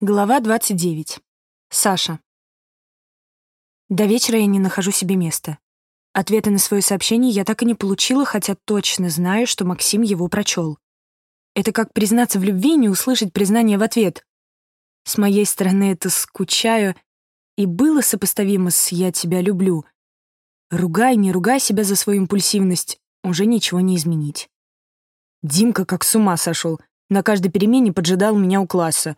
Глава 29. Саша. До вечера я не нахожу себе места. Ответа на свое сообщение я так и не получила, хотя точно знаю, что Максим его прочел. Это как признаться в любви и не услышать признание в ответ. С моей стороны это «скучаю» и было сопоставимо с «я тебя люблю». Ругай, не ругай себя за свою импульсивность, уже ничего не изменить. Димка как с ума сошел, на каждой перемене поджидал меня у класса.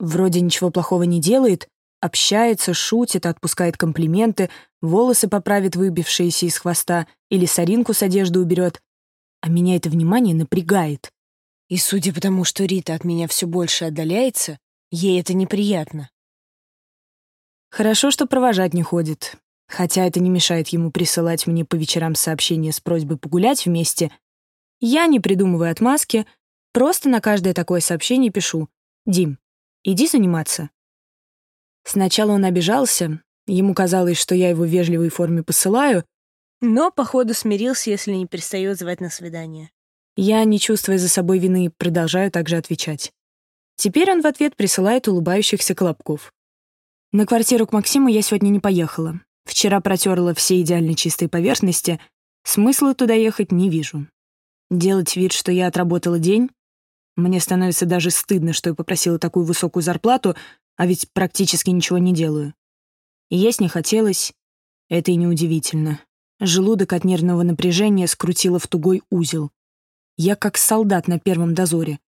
Вроде ничего плохого не делает, общается, шутит, отпускает комплименты, волосы поправит выбившиеся из хвоста или соринку с одежды уберет. А меня это внимание напрягает. И судя по тому, что Рита от меня все больше отдаляется, ей это неприятно. Хорошо, что провожать не ходит. Хотя это не мешает ему присылать мне по вечерам сообщения с просьбой погулять вместе. Я, не придумывая отмазки, просто на каждое такое сообщение пишу «Дим, Иди заниматься». Сначала он обижался, ему казалось, что я его в вежливой форме посылаю, но, походу, смирился, если не перестает звать на свидание. Я, не чувствуя за собой вины, продолжаю также отвечать. Теперь он в ответ присылает улыбающихся колобков. На квартиру к Максиму я сегодня не поехала. Вчера протерла все идеально чистые поверхности. Смысла туда ехать не вижу. Делать вид, что я отработала день, мне становится даже стыдно, что я попросила такую высокую зарплату, а ведь практически ничего не делаю. И есть не хотелось. Это и неудивительно. Желудок от нервного напряжения скрутило в тугой узел. Я как солдат на первом дозоре.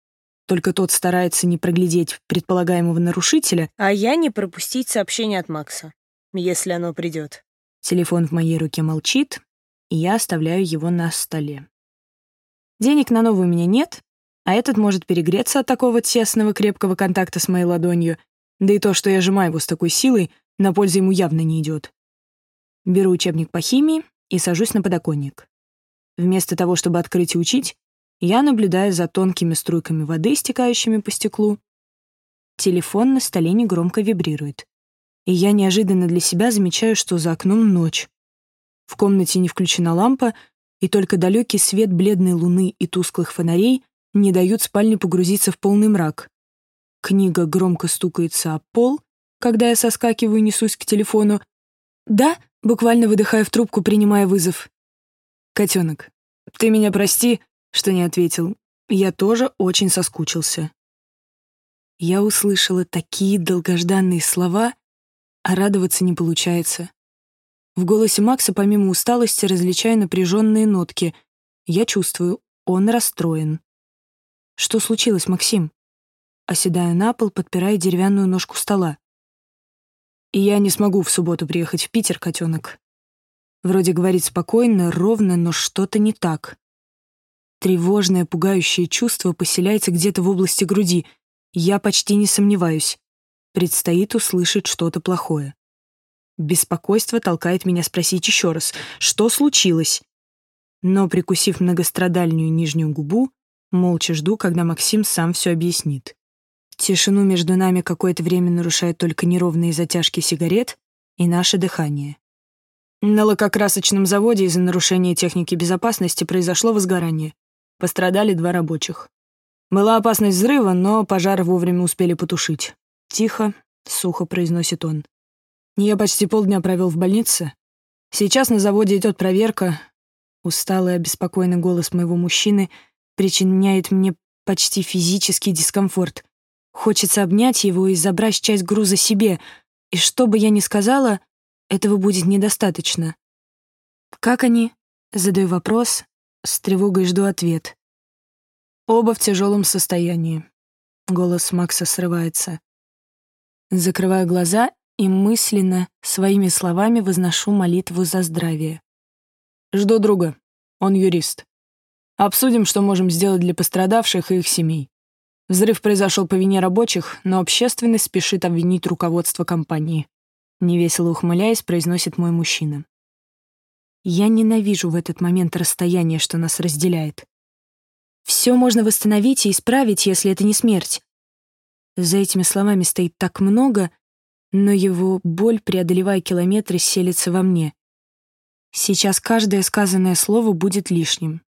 Только тот старается не проглядеть предполагаемого нарушителя. А я не пропустить сообщение от Макса, если оно придет. Телефон в моей руке молчит, и я оставляю его на столе. Денег на новый у меня нет, а этот может перегреться от такого тесного крепкого контакта с моей ладонью, да и то, что я сжимаю его с такой силой, на пользу ему явно не идет. Беру учебник по химии и сажусь на подоконник. Вместо того, чтобы открыть и учить, я наблюдаю за тонкими струйками воды, стекающими по стеклу. Телефон на столе негромко вибрирует. И я неожиданно для себя замечаю, что за окном ночь. В комнате не включена лампа, и только далекий свет бледной луны и тусклых фонарей не дают спальне погрузиться в полный мрак. Книга громко стукается о пол, когда я соскакиваю и несусь к телефону. «Да?» — буквально выдыхая в трубку, принимая вызов. «Котенок, ты меня прости, что не ответил. Я тоже очень соскучился». Я услышала такие долгожданные слова, а радоваться не получается. В голосе Макса помимо усталости различаю напряженные нотки. Я чувствую, он расстроен. «Что случилось, Максим?» Оседаю на пол, подпирая деревянную ножку стола. «И я не смогу в субботу приехать в Питер, котенок». Вроде говорит спокойно, ровно, но что-то не так. Тревожное, пугающее чувство поселяется где-то в области груди. Я почти не сомневаюсь. Предстоит услышать что-то плохое. Беспокойство толкает меня спросить еще раз, что случилось? Но, прикусив многострадальную нижнюю губу, Молча жду, когда Максим сам все объяснит. Тишину между нами какое-то время нарушают только неровные затяжки сигарет и наше дыхание. На лакокрасочном заводе из-за нарушения техники безопасности произошло возгорание. Пострадали два рабочих. Была опасность взрыва, но пожар вовремя успели потушить. Тихо, сухо произносит он. Я почти полдня провел в больнице. Сейчас на заводе идет проверка. Усталый, обеспокоенный голос моего мужчины — причиняет мне почти физический дискомфорт. Хочется обнять его и забрать часть груза себе, и что бы я ни сказала, этого будет недостаточно. «Как они?» — задаю вопрос, с тревогой жду ответ. Оба в тяжелом состоянии. Голос Макса срывается. Закрываю глаза и мысленно, своими словами возношу молитву за здравие. Жду друга. Он юрист. Обсудим, что можем сделать для пострадавших и их семей. Взрыв произошел по вине рабочих, но общественность спешит обвинить руководство компании. Невесело ухмыляясь, произносит мой мужчина. Я ненавижу в этот момент расстояние, что нас разделяет. Все можно восстановить и исправить, если это не смерть. За этими словами стоит так много, но его боль, преодолевая километры, селится во мне. Сейчас каждое сказанное слово будет лишним.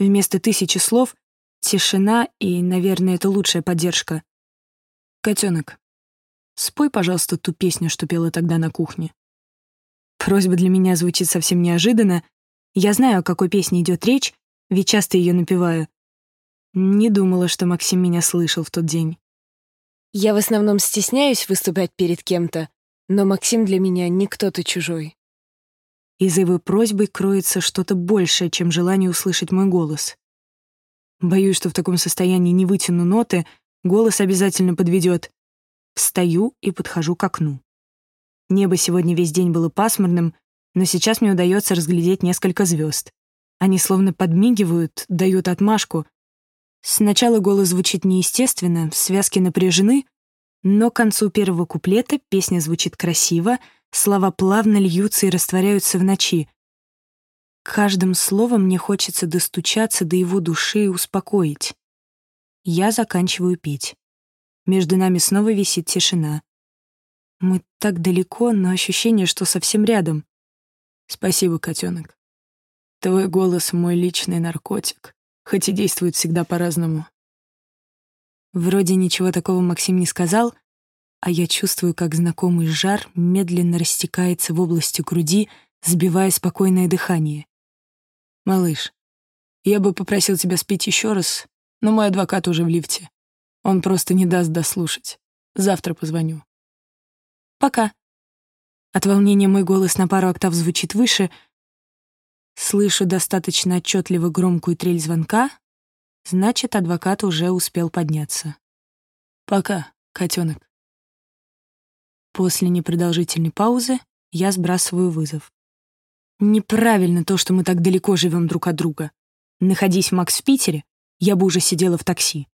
Вместо тысячи слов — тишина, и, наверное, это лучшая поддержка. «Котенок, Спой, пожалуйста, ту песню, что пела тогда на кухне. Просьба для меня звучит совсем неожиданно. Я знаю, о какой песне идет речь, ведь часто ее напеваю. Не думала, что Максим меня слышал в тот день. Я в основном стесняюсь выступать перед кем-то, но Максим для меня не кто-то чужой. И за его просьбой кроется что-то большее, чем желание услышать мой голос. Боюсь, что в таком состоянии не вытяну ноты, голос обязательно подведет. Встаю и подхожу к окну. Небо сегодня весь день было пасмурным, но сейчас мне удается разглядеть несколько звезд. Они словно подмигивают, дают отмашку. Сначала голос звучит неестественно, связки напряжены, но к концу первого куплета песня звучит красиво, слова плавно льются и растворяются в ночи. Каждым словом мне хочется достучаться до его души и успокоить. Я заканчиваю петь. Между нами снова висит тишина. Мы так далеко, но ощущение, что совсем рядом. Спасибо, котенок. Твой голос — мой личный наркотик, хоть и действует всегда по-разному. Вроде ничего такого Максим не сказал, а я чувствую, как знакомый жар медленно растекается в области груди, сбивая спокойное дыхание. «Малыш, я бы попросил тебя спеть еще раз, но мой адвокат уже в лифте. Он просто не даст дослушать. Завтра позвоню». Пока. От волнения мой голос на пару октав звучит выше. Слышу достаточно отчетливо громкую трель звонка. Значит, адвокат уже успел подняться. Пока, котенок. После непродолжительной паузы я сбрасываю вызов. Неправильно то, что мы так далеко живем друг от друга. Находись Макс в Питере, я бы уже сидела в такси.